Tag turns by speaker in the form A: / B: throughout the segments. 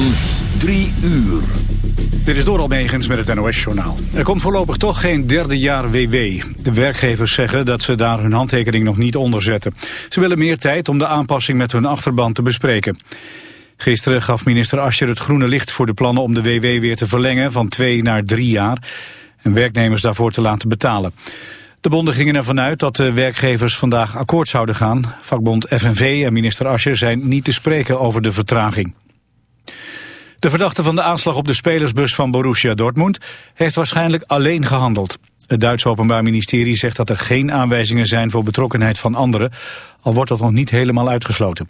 A: van 3 uur.
B: Dit is Doral Megens met het NOS-journaal. Er komt voorlopig toch geen derde jaar WW. De werkgevers zeggen dat ze daar hun handtekening nog niet onder zetten. Ze willen meer tijd om de aanpassing met hun achterban te bespreken. Gisteren gaf minister Ascher het groene licht voor de plannen om de WW weer te verlengen van twee naar drie jaar en werknemers daarvoor te laten betalen. De bonden gingen ervan uit dat de werkgevers vandaag akkoord zouden gaan. Vakbond FNV en minister Ascher zijn niet te spreken over de vertraging. De verdachte van de aanslag op de spelersbus van Borussia Dortmund heeft waarschijnlijk alleen gehandeld. Het Duitse Openbaar Ministerie zegt dat er geen aanwijzingen zijn voor betrokkenheid van anderen, al wordt dat nog niet helemaal uitgesloten.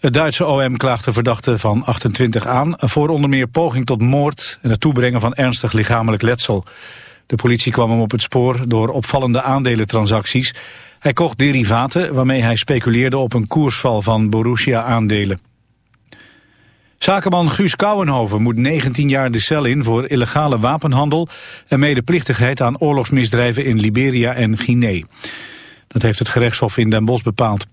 B: Het Duitse OM klaagt de verdachte van 28 aan voor onder meer poging tot moord en het toebrengen van ernstig lichamelijk letsel. De politie kwam hem op het spoor door opvallende aandelentransacties. Hij kocht derivaten waarmee hij speculeerde op een koersval van Borussia-aandelen. Zakenman Guus Kouwenhoven moet 19 jaar de cel in voor illegale wapenhandel en medeplichtigheid aan oorlogsmisdrijven in Liberia en Guinea. Dat heeft het gerechtshof in Den Bosch bepaald.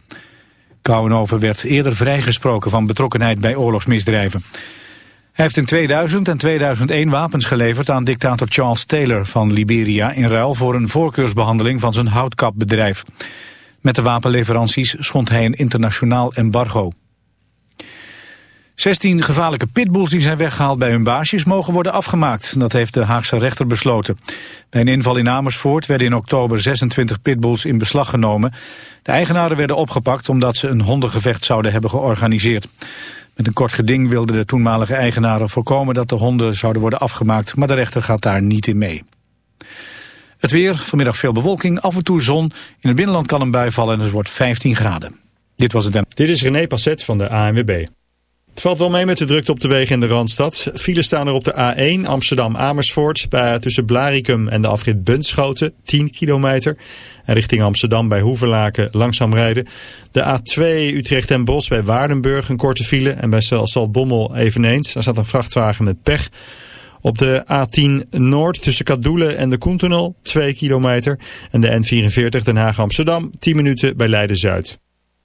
B: Kouwenhoven werd eerder vrijgesproken van betrokkenheid bij oorlogsmisdrijven. Hij heeft in 2000 en 2001 wapens geleverd aan dictator Charles Taylor van Liberia... in ruil voor een voorkeursbehandeling van zijn houtkapbedrijf. Met de wapenleveranties schond hij een internationaal embargo. 16 gevaarlijke pitbulls die zijn weggehaald bij hun baasjes mogen worden afgemaakt. Dat heeft de Haagse rechter besloten. Bij een inval in Amersfoort werden in oktober 26 pitbulls in beslag genomen. De eigenaren werden opgepakt omdat ze een hondengevecht zouden hebben georganiseerd. Met een kort geding wilden de toenmalige eigenaren voorkomen dat de honden zouden worden afgemaakt, maar de rechter gaat daar niet in mee. Het weer, vanmiddag veel bewolking, af en toe zon. In het binnenland kan een bui vallen en het wordt 15 graden. Dit was het.
C: Dit is René Passet van de ANWB. Het valt wel mee met de drukte op de wegen in de Randstad. Files staan er op de A1 Amsterdam-Amersfoort bij, tussen Blarikum en de afrit Bunschoten, 10 kilometer. En richting Amsterdam bij Hoeverlaken langzaam rijden. De A2 Utrecht en Bos bij Waardenburg een korte file en bij Salbommel eveneens. Daar staat een vrachtwagen met pech. Op de A10 Noord tussen Kadoelen en de Koentunnel 2 kilometer. En de N44 Den Haag-Amsterdam 10 minuten bij Leiden-Zuid.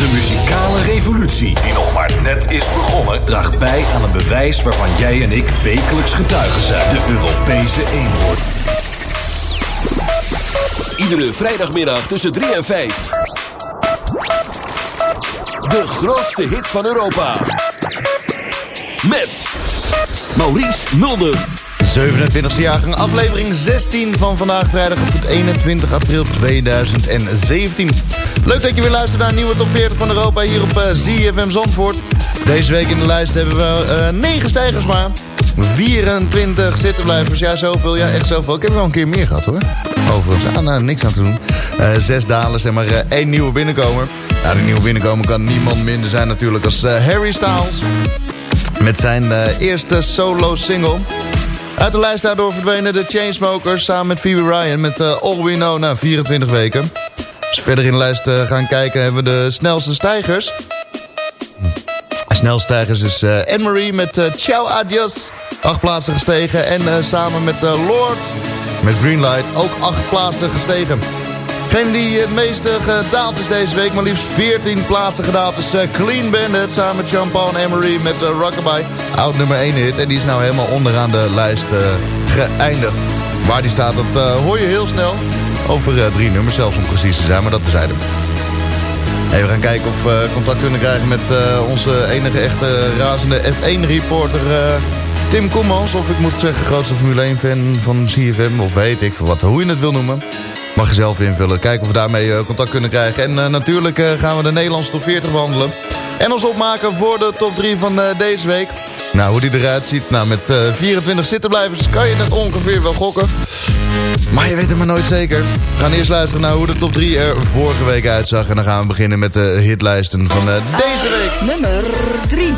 D: De muzikale revolutie, die nog maar net is begonnen, draagt bij aan een bewijs waarvan jij en ik wekelijks getuigen zijn. De Europese eenhoorn.
A: Iedere vrijdagmiddag tussen 3 en 5. De grootste hit van Europa. Met Maurice Mulder.
E: 27e jaargang, aflevering 16 van vandaag vrijdag op het 21 april 2017. Leuk dat je weer luistert naar een nieuwe top 40 van Europa hier op uh, ZFM Zandvoort. Deze week in de lijst hebben we uh, 9 stijgers maar. 24 zittenblijvers, ja zoveel, ja echt zoveel. Ik heb er wel een keer meer gehad hoor. Overigens, ah, niks aan te doen. Uh, zes dalers en maar één nieuwe binnenkomer. Nou, die nieuwe binnenkomer kan niemand minder zijn natuurlijk als Harry Styles. Met zijn eerste solo single. Uit de lijst daardoor verdwenen de Chainsmokers samen met Phoebe Ryan met All We Know na 24 weken. Als we verder in de lijst gaan kijken hebben we de snelste stijgers. Snelste stijgers is Anne-Marie met Ciao Adios. Acht plaatsen gestegen en samen met Lord met Greenlight ook acht plaatsen gestegen. Geen die het meeste gedaald is deze week, maar liefst 14 plaatsen gedaald is Clean Bandit samen met en Emery met uh, Rockabye. Oud nummer 1 hit en die is nou helemaal onderaan de lijst geëindigd. Waar die staat, dat hoor je heel snel. Over drie nummers zelfs om precies te zijn, maar dat bezijden. Even gaan kijken of we contact kunnen krijgen met onze enige echte razende F1-reporter... Tim Kommans, of ik moet zeggen grootste Formule 1 fan van CFM, of weet ik wat, hoe je het wil noemen. Mag je zelf invullen, kijken of we daarmee contact kunnen krijgen. En natuurlijk gaan we de Nederlandse top 40 behandelen. En ons opmaken voor de top 3 van deze week. Nou, hoe die eruit ziet, nou met 24 zittenblijvers kan je het ongeveer wel gokken. Maar je weet het maar nooit zeker. We gaan eerst luisteren naar hoe de top 3 er vorige week uitzag. En dan gaan we beginnen met de hitlijsten van deze week.
F: Nummer 3.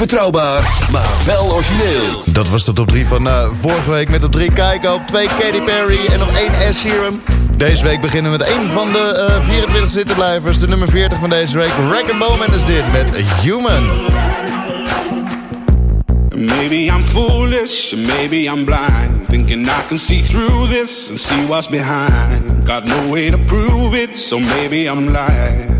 A: Betrouwbaar, maar wel origineel.
E: Dat was de top 3 van uh, vorige week met op 3 kijken op 2 Katy Perry en op 1 Ed Sheeran. Deze week beginnen we met een van de uh, 24 zittenblijvers, de nummer 40 van deze week. Rack Bowman is dit met Human.
G: Maybe I'm foolish, maybe I'm blind. Thinking I can see through this and see what's behind. Got no way to prove it, so maybe I'm lying.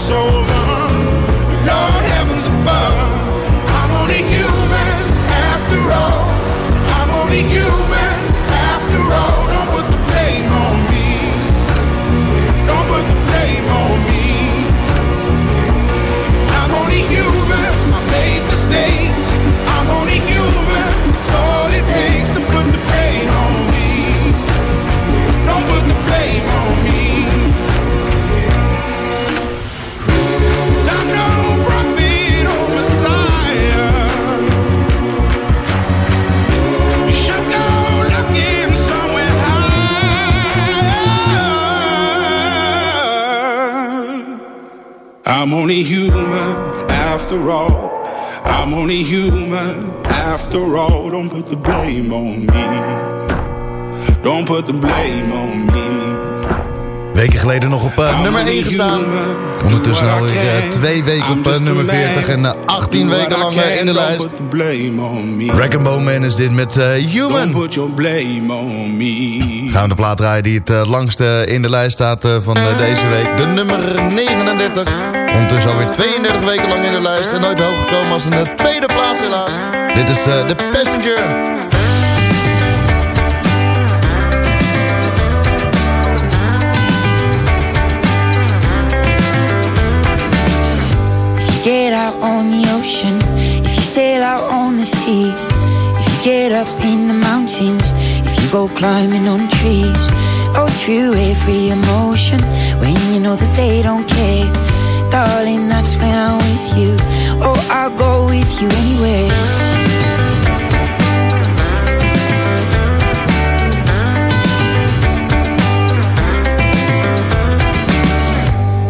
G: so I'm only human after all. Don't put the blame on me. Don't put the blame on me.
E: Weken geleden nog op eh, nummer 1 gestaan. Ondertussen alweer eh, twee weken op eh, nummer 40 en eh, 18 weken lang in de lijst. Rack and Bone Man is dit met Human.
G: Put your blame on me.
E: Gaan we de plaat draaien die het langste in de lijst staat van deze week. De nummer 39. Ondertussen alweer 32 weken lang in de lijst. En nooit hoog gekomen als een eh, tweede plaats helaas. Dit is eh, The Passenger.
H: If you get out on the ocean, if you sail out on the sea, if you get up in the mountains, if you go climbing on trees, oh through every emotion when you know that they don't care, darling, that's when I'm with you. Oh, I'll go with you anywhere.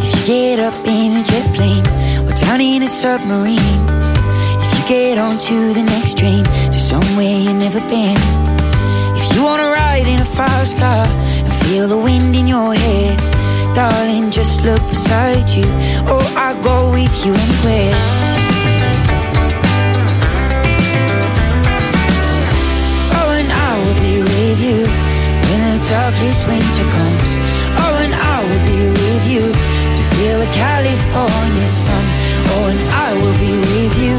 H: If you get up in a jet plane or down in a submarine, if you get onto the next train to somewhere you've never been, if you wanna ride in a fast car and feel the wind in your hair, darling, just look beside you. Oh, I'll go with you anywhere. Oh, and I will be with you when the darkest winter comes. Oh, and I will be with you to feel the California sun. Oh, and I will be with you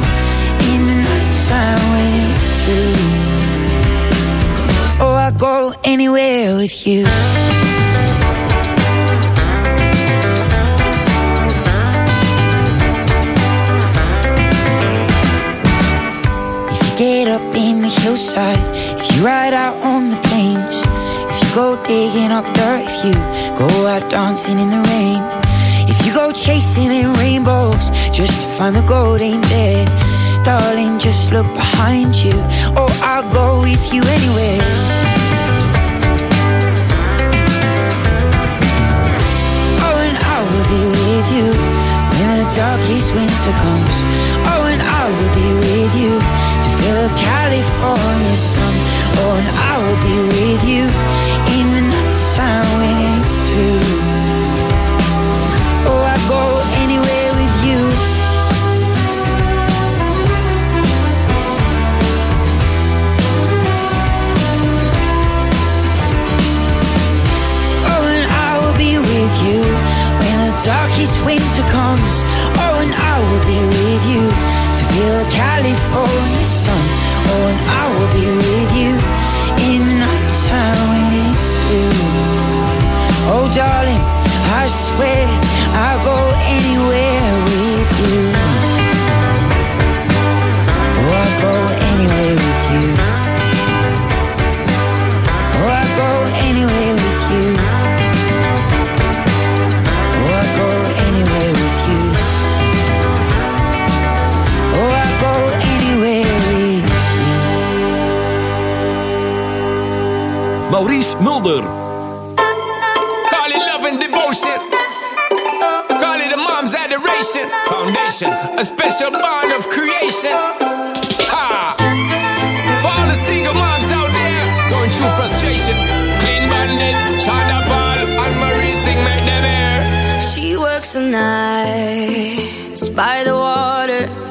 H: in the nighttime when it's through. Oh, I'll go anywhere with you. Hillside, if you ride out on the plains, if you go digging up dirt, if you go out dancing in the rain, if you go chasing in rainbows just to find the gold ain't there, darling, just look behind you. Oh, I'll go with you anywhere. Oh, and I will be with you when the darkest winter comes. Be with you in the when it's through. Oh, I go anywhere with you. Oh, and I will be with you when the darkest winter comes. Oh, and I will be with you to feel the California sun. Oh, and I will be with you in the nighttime when it's through. Oh, darling, I swear I'll go anywhere with you.
A: Maurice Mulder.
I: Call it love and devotion. Call it a mom's adoration. Foundation, a special bond of creation. Ha! For all the single moms out there going through frustration. Clean bandit, China ball, and Marie thing make them air.
J: She works the nights by the water.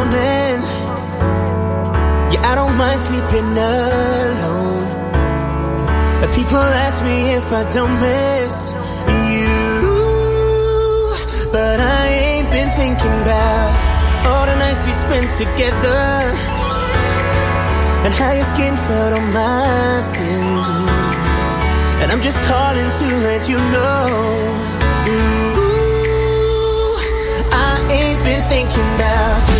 J: morning.
K: Yeah, I don't mind sleeping alone. People ask me if I don't miss you, but I ain't been thinking about all the nights we spent together and how your skin felt on my skin. And I'm just calling to let you know. Ooh, I ain't been thinking about you.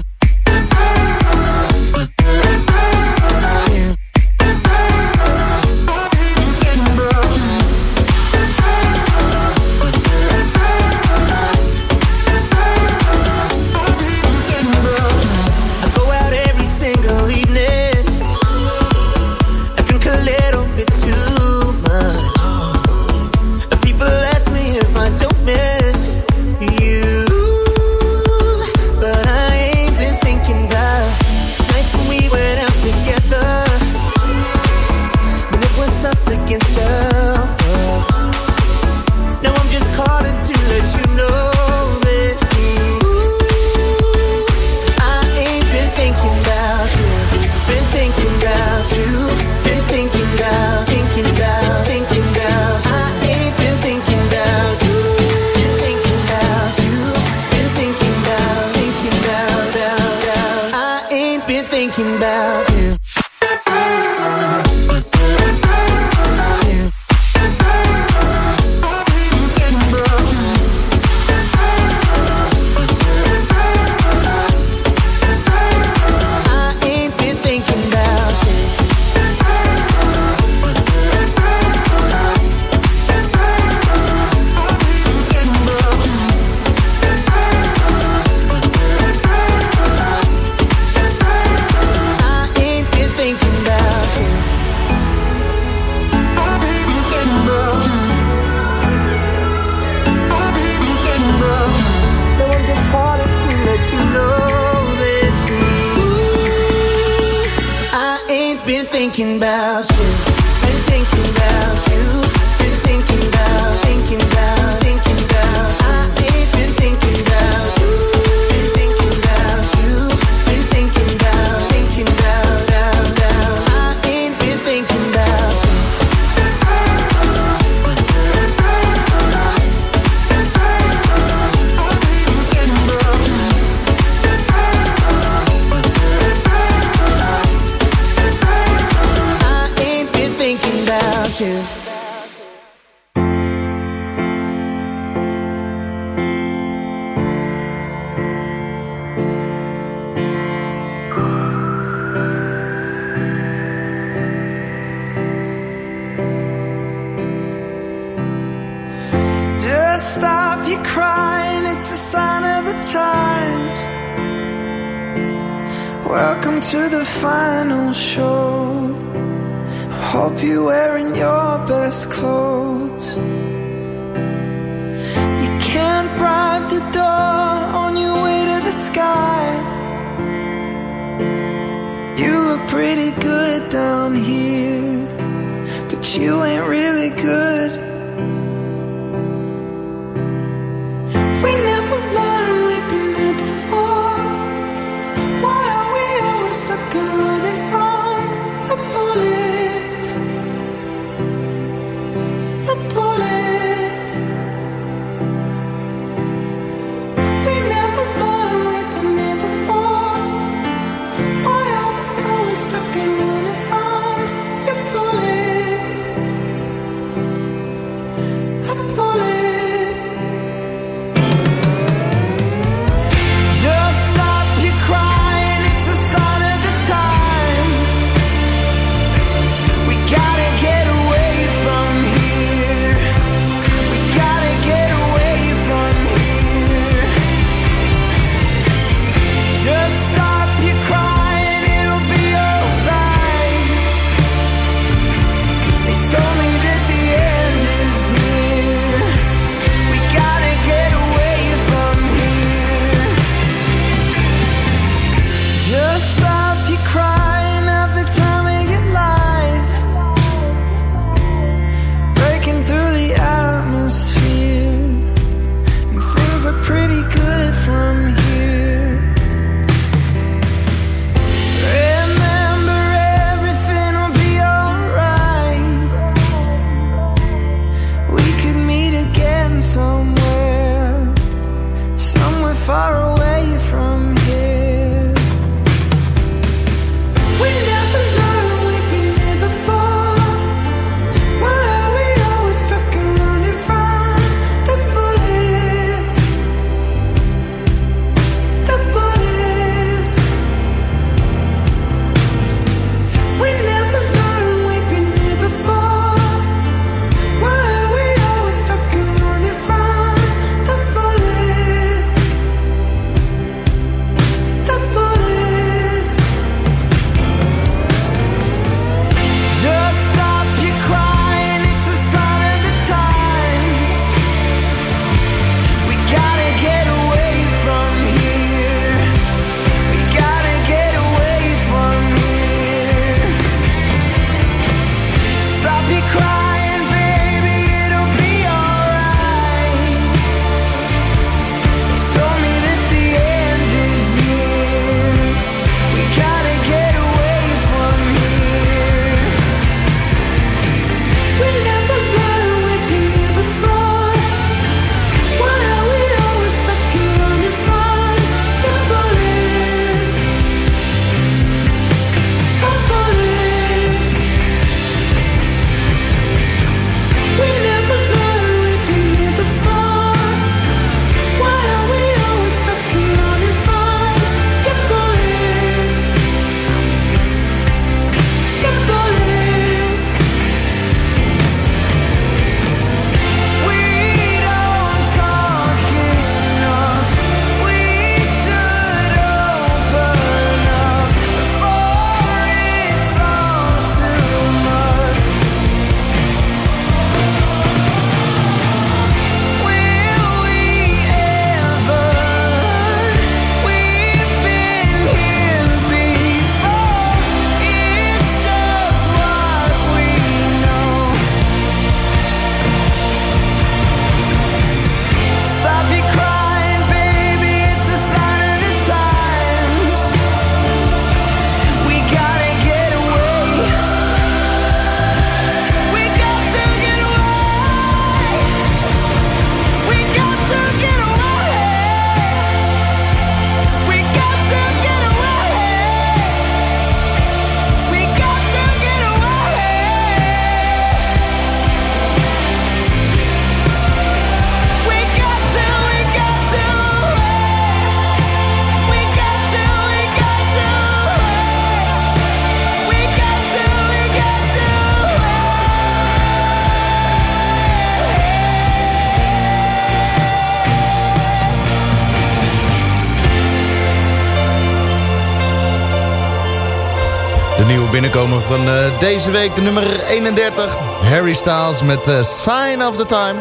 E: nieuwe binnenkomer van eh, deze week, de nummer 31. Harry Styles met eh, Sign of the Time.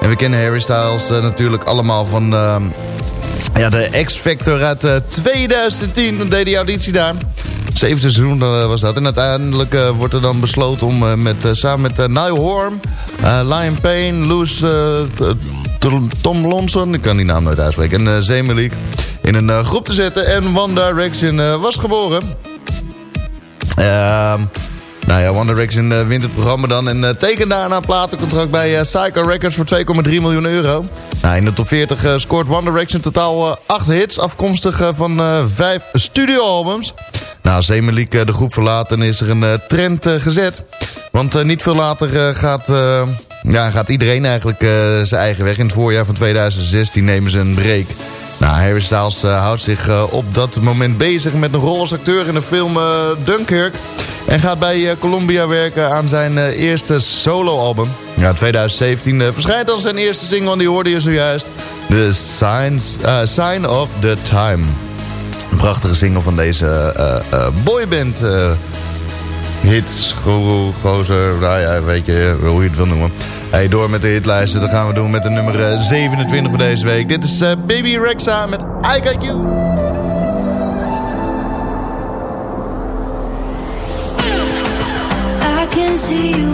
E: En we kennen Harry Styles eh, natuurlijk allemaal van ja, de X-Factor uit eh, 2010. Dan deed hij auditie daar. Zevende seizoen was dat. En uiteindelijk wordt er dan besloten om met, samen met uh, Horn, Lion Payne, Loes, Tom Lonson, ik kan die naam nooit uitspreken, en uh, Zemelik in een groep te zetten. En One Direction was geboren. Ehm nou ja, One Direction eh, wint het programma dan en uh, tekent daarna een platencontract bij uh, Psycho Records voor 2,3 miljoen euro. Nou, in de top 40 uh, scoort One Direction totaal 8 hits, afkomstig van 5 studioalbums. Nou, als de groep verlaat, dan is er een trend gezet. Want niet veel later gaat, ja, gaat iedereen eigenlijk zijn eigen weg. In het voorjaar van 2016 nemen ze een break. Nou, Harry Styles uh, houdt zich uh, op dat moment bezig met een rol als acteur in de film uh, Dunkirk. En gaat bij Columbia werken aan zijn eerste soloalbum. Ja, 2017 verschijnt dan zijn eerste single, die hoorde je zojuist. The Signs, Sign of the Time. Een prachtige single van deze boyband hits, gozer, nou ja, weet je hoe je het wil noemen. Hey, door met de hitlijsten. Dat gaan we doen met de nummer 27 voor deze week. Dit is uh, Baby Rexa met I Got.
J: I can see you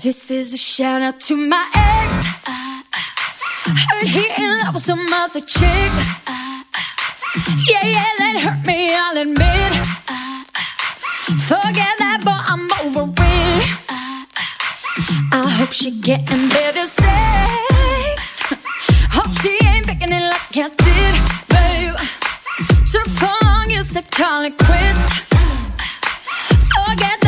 J: This is a shout out to my ex. Uh, uh, heard he in love with some other chick. Yeah, yeah, that hurt me, I'll admit. Forget that, but I'm over it. I hope she getting better sex. Hope she ain't picking it like I did, babe. Took so long, you said call it quits. Forget that.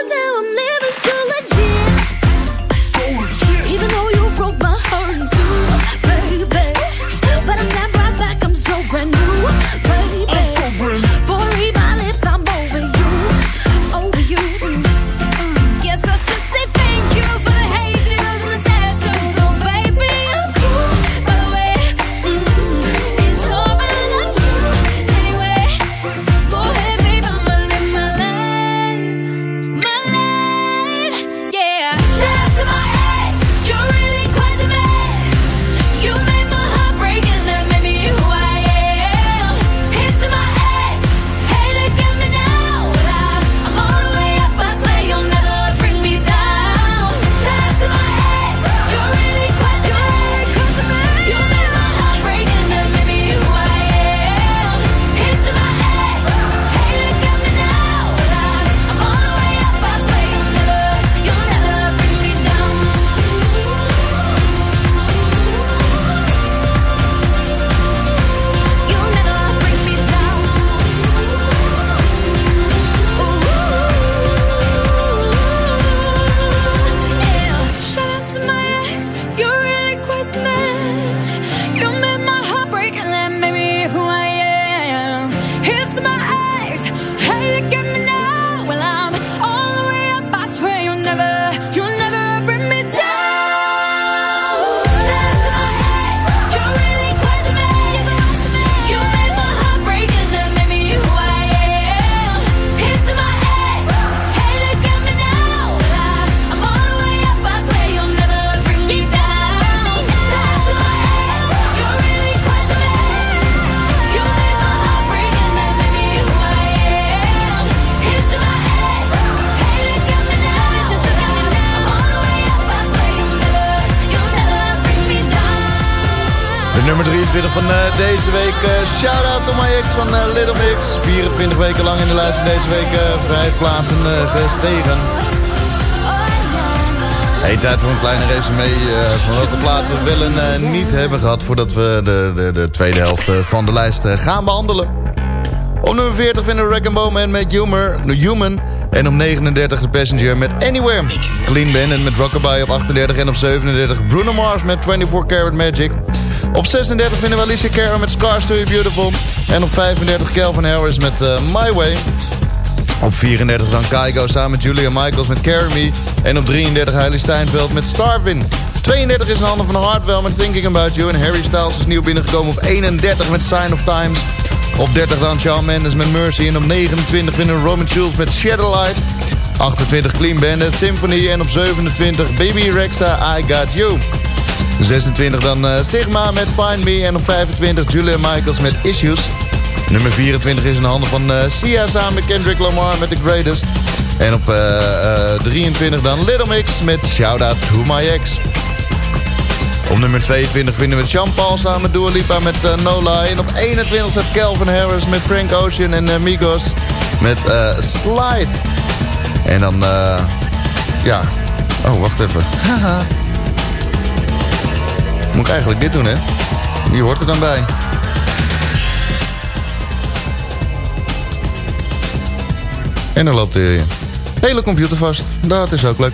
E: 24 van eh, deze week. Eh, shout-out to my ex van eh, Little Mix. 24 weken lang in de lijst en deze week vijf plaatsen gestegen. Hey, tijd voor een kleine resume van welke plaatsen we willen niet hebben gehad... voordat we de, de, de tweede helft van de lijst gaan behandelen. Op nummer 40 vinden we Rack Man met Humor, Human... En op 39 de Passenger met Anywhere. Clean Bandit met Rockabye op 38 en op 37 Bruno Mars met 24 Karat Magic. Op 36 vinden we Alicia met Scars to Beautiful. En op 35 Calvin Harris met eh, My Way. Op 34 dan Kygo samen met Julia Michaels met Carry Me. En op 33 Hailey Steinfeld met Starvin. 32 is in handen van Hardwell met Thinking About You. En Harry Styles is nieuw binnengekomen op 31 met Sign of Times. Op 30 dan Shawn Mendes met Mercy. En op 29 vinden we Roman Schulz met Shadowlight. 28 Clean Bandit, Symphony. En op 27 Baby Rexa, I Got You. 26 dan eh, Sigma met Find Me. En op 25 Julia Michaels met Issues. Nummer 24 is in de handen van eh, Sia samen met Kendrick Lamar met The Greatest. En op eh, eh, 23 dan Little Mix met Shout Out To My Ex. Op nummer 22 vinden we Sean Paul samen met Dua Lipa met No Lie. En op 21 staat Calvin Harris met Frank Ocean en eh, Migos met Slide. En dan, ja... Oh, wacht even. Haha. Moet ik eigenlijk dit doen, hè? Die hoort er dan bij. En dan loopt de hele computer vast. Dat is ook leuk.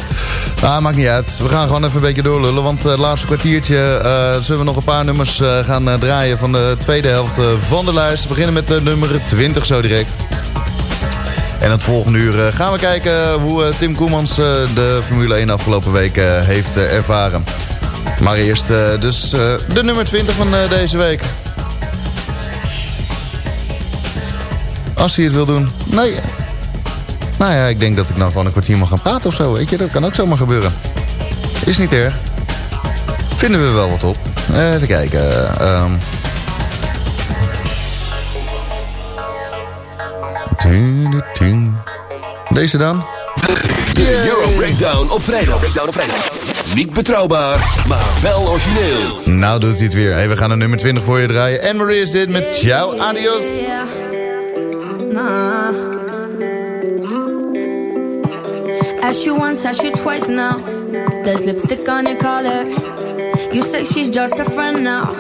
E: Ah, maakt niet uit. We gaan gewoon even een beetje doorlullen. Want eh, het laatste kwartiertje eh, zullen we nog een paar nummers eh, gaan draaien... van de tweede helft van de lijst. We beginnen met nummer 20 zo direct. En het volgende uur gaan we kijken hoe Tim Koemans de Formule 1 afgelopen week heeft ervaren. Maar eerst eh, dus eh, de nummer 20 van eh, deze week. Als hij het wil doen. Nee. Nou ja, ik denk dat ik nou gewoon een kwartier mag gaan praten of zo. Weet je, dat kan ook zomaar gebeuren. Is niet erg. Vinden we wel wat op. Even kijken. ehm. Deze dan?
A: De Euro Breakdown op vrijdag. Breakdown op vrijdag. Niet betrouwbaar, maar wel origineel.
E: Nou doet hij het weer. Hey, we gaan een nummer 20 voor je draaien. En Marie is dit met Ciao Adios.
J: Nah. Ask you once, ask you twice now. There's lipstick on your collar. You say she's just a friend now.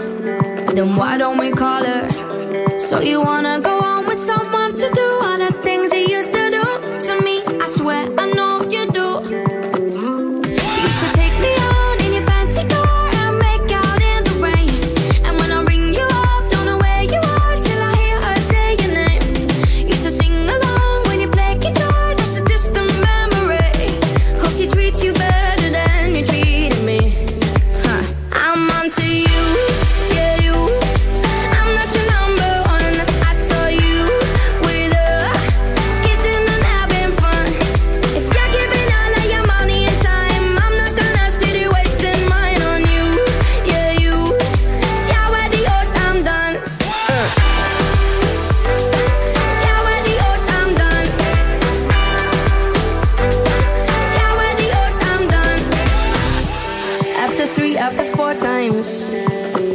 J: Then why don't we call her? So you wanna go on with someone to do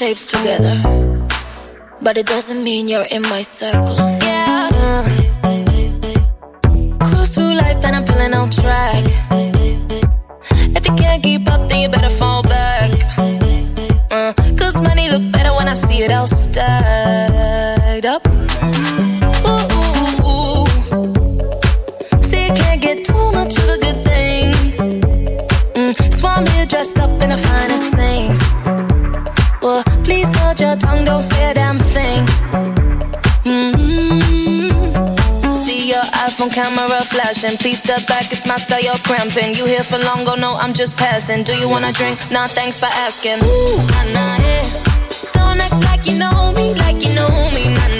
L: Shapes together, but it doesn't mean you're in my circle.
M: Yeah. Cruise through life and I'm feeling on track. If you can't keep up, then you better fall back. Uh, Cause money look better when I see it all stacked up. Too much of a good thing. Mm, Swan me dressed up in the finest things. Don't say a damn thing. Mm-hmm. See your iPhone camera flashing. Please step back, it's my style, you're cramping. You here for long, go no, I'm just passing. Do you wanna drink? Nah, thanks for asking. Ooh, nah, nah, yeah. Don't act like you know me, like you know me, nah, nah,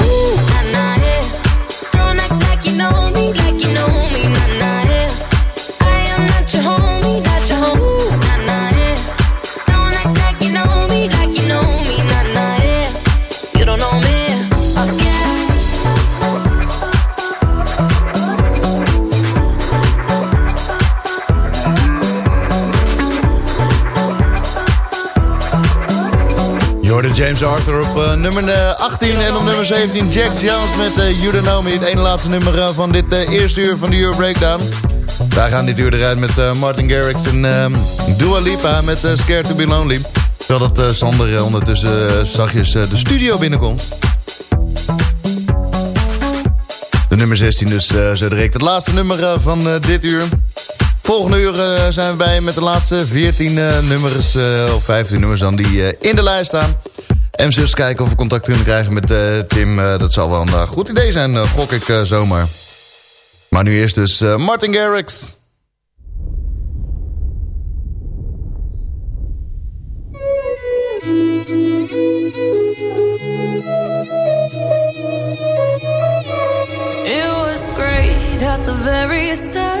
E: Hoorde James Arthur op eh, nummer eh, 18 en op nummer 17 Jack Jones met eh You. Het ene laatste nummer eh, van dit eh, eerste uur van de Euro Breakdown. Wij gaan dit uur eruit met eh, Martin Garrix en ehm, Dua Lipa met eh, Scared to be Lonely. Terwijl dat eh, Sander eh, ondertussen eh, zachtjes eh, de studio binnenkomt. De nummer 16 dus eh, zo direct het laatste nummer eh, van eh, dit uur. Volgende uur eh, zijn we bij met de laatste 14 eh, nummers, eh, of 15 nummers dan, die in de lijst staan. En zus kijken of we contact kunnen krijgen met Tim. Dat zal wel een goed idee zijn, gok ik zomaar. Maar nu eerst dus Martin Garrix.
J: It was great at the very start.